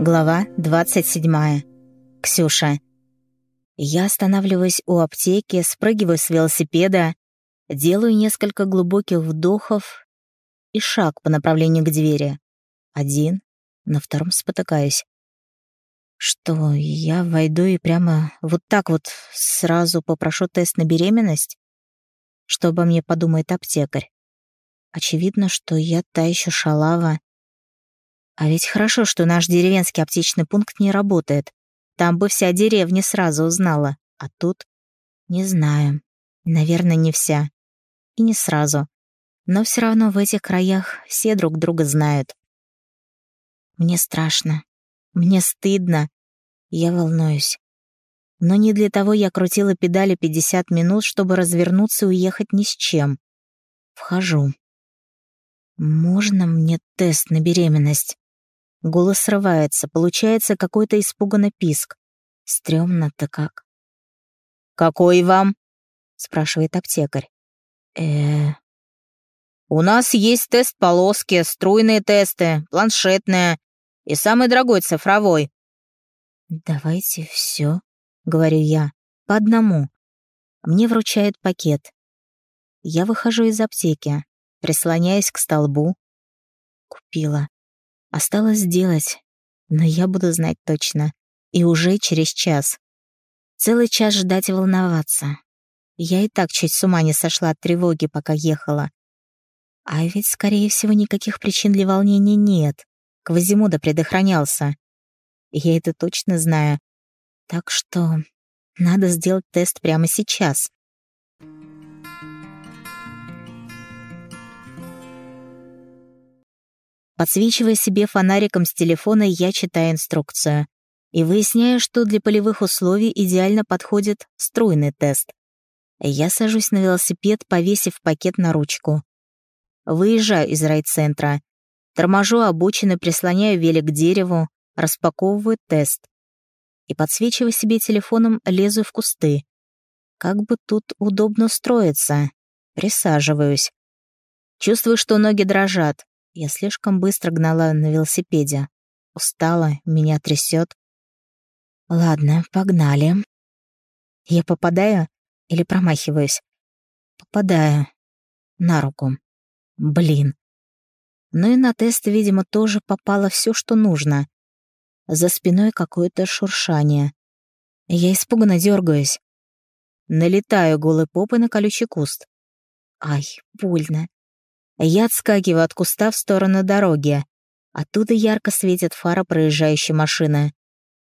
Глава 27. Ксюша. Я останавливаюсь у аптеки, спрыгиваю с велосипеда, делаю несколько глубоких вдохов и шаг по направлению к двери. Один, на втором спотыкаюсь. Что, я войду и прямо вот так вот сразу попрошу тест на беременность? Что обо мне подумает аптекарь? Очевидно, что я та еще шалава, а ведь хорошо, что наш деревенский аптечный пункт не работает. Там бы вся деревня сразу узнала. А тут... Не знаю. Наверное, не вся. И не сразу. Но все равно в этих краях все друг друга знают. Мне страшно. Мне стыдно. Я волнуюсь. Но не для того я крутила педали 50 минут, чтобы развернуться и уехать ни с чем. Вхожу. Можно мне тест на беременность? Голос срывается, получается какой-то испуганный писк. Стрёмно-то как. «Какой вам?» — спрашивает аптекарь. э «У нас есть тест полоски, струйные тесты, планшетные и самый дорогой цифровой». «Давайте все, говорю я, — «по одному». Мне вручают пакет. Я выхожу из аптеки, прислоняюсь к столбу. Купила. Осталось сделать, но я буду знать точно. И уже через час. Целый час ждать и волноваться. Я и так чуть с ума не сошла от тревоги, пока ехала. А ведь, скорее всего, никаких причин для волнения нет. Квазимода предохранялся. Я это точно знаю. Так что надо сделать тест прямо сейчас. Подсвечивая себе фонариком с телефона, я читаю инструкцию. И выясняю, что для полевых условий идеально подходит струйный тест. Я сажусь на велосипед, повесив пакет на ручку. Выезжаю из райцентра. Торможу обочины, прислоняю велик к дереву, распаковываю тест. И, подсвечивая себе телефоном, лезу в кусты. Как бы тут удобно устроиться. Присаживаюсь. Чувствую, что ноги дрожат. Я слишком быстро гнала на велосипеде. Устала, меня трясет. Ладно, погнали. Я попадаю или промахиваюсь? Попадаю. На руку. Блин. Ну и на тест, видимо, тоже попало все, что нужно. За спиной какое-то шуршание. Я испуганно дергаюсь. Налетаю голой попой на колючий куст. Ай, больно. Я отскакиваю от куста в сторону дороги. Оттуда ярко светит фара проезжающей машины.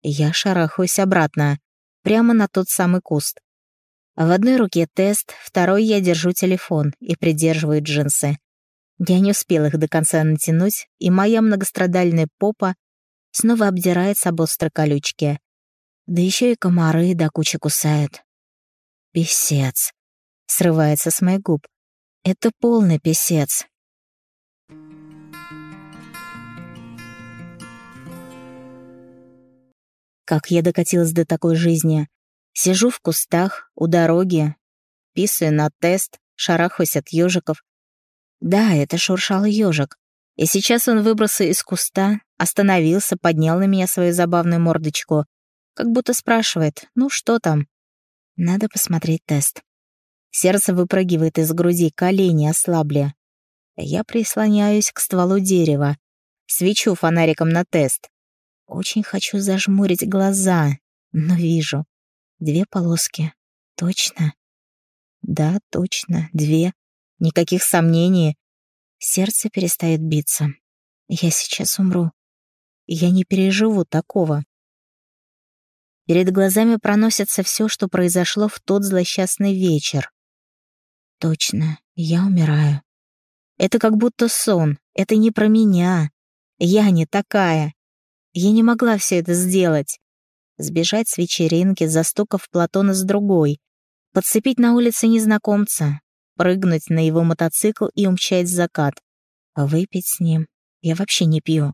Я шарахаюсь обратно, прямо на тот самый куст. В одной руке тест, второй я держу телефон и придерживаю джинсы. Я не успел их до конца натянуть, и моя многострадальная попа снова обдирается об острой колючке. Да еще и комары до кучи кусают. Песец. Срывается с моих губ. Это полный писец. Как я докатилась до такой жизни? Сижу в кустах, у дороги, писаю на тест, шарахаюсь от ежиков. Да, это шуршал ежик. И сейчас он выбрался из куста, остановился, поднял на меня свою забавную мордочку, как будто спрашивает, ну что там? Надо посмотреть тест. Сердце выпрыгивает из груди, колени ослабли. Я прислоняюсь к стволу дерева, свечу фонариком на тест. Очень хочу зажмурить глаза, но вижу. Две полоски. Точно? Да, точно, две. Никаких сомнений. Сердце перестает биться. Я сейчас умру. Я не переживу такого. Перед глазами проносится все, что произошло в тот злосчастный вечер. Точно, я умираю. Это как будто сон. Это не про меня. Я не такая. Я не могла все это сделать. Сбежать с вечеринки, застукав Платона с другой. Подцепить на улице незнакомца. Прыгнуть на его мотоцикл и умчать в закат. Выпить с ним. Я вообще не пью.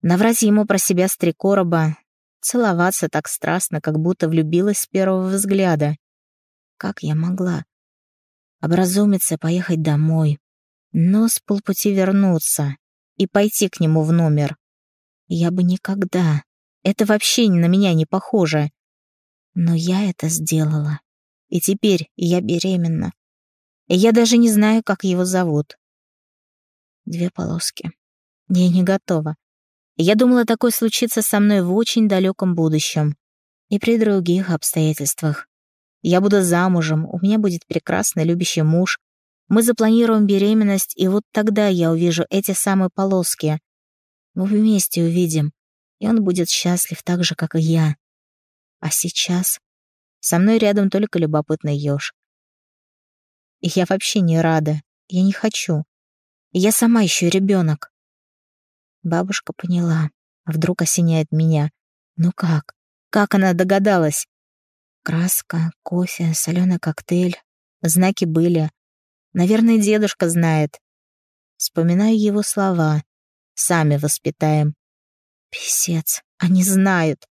Наврать ему про себя с три короба. Целоваться так страстно, как будто влюбилась с первого взгляда. Как я могла? Образумиться, поехать домой, но с полпути вернуться и пойти к нему в номер. Я бы никогда. Это вообще на меня не похоже. Но я это сделала. И теперь я беременна. И я даже не знаю, как его зовут. Две полоски. Я не готова. Я думала, такое случится со мной в очень далеком будущем. И при других обстоятельствах. Я буду замужем, у меня будет прекрасный любящий муж. Мы запланируем беременность, и вот тогда я увижу эти самые полоски. Мы вместе увидим, и он будет счастлив так же, как и я. А сейчас со мной рядом только любопытный ёж. И я вообще не рада, я не хочу. Я сама еще ребенок. Бабушка поняла, а вдруг осеняет меня. Ну как? Как она догадалась? Краска, кофе, соленый коктейль. Знаки были. Наверное, дедушка знает. Вспоминаю его слова. Сами воспитаем. Писец, они знают.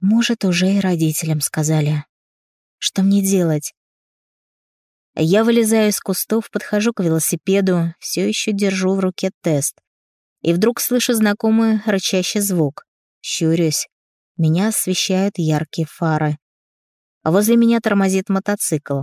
Может, уже и родителям сказали. Что мне делать? Я вылезаю из кустов, подхожу к велосипеду, все еще держу в руке тест. И вдруг слышу знакомый рычащий звук. Щурюсь. Меня освещают яркие фары а возле меня тормозит мотоцикл.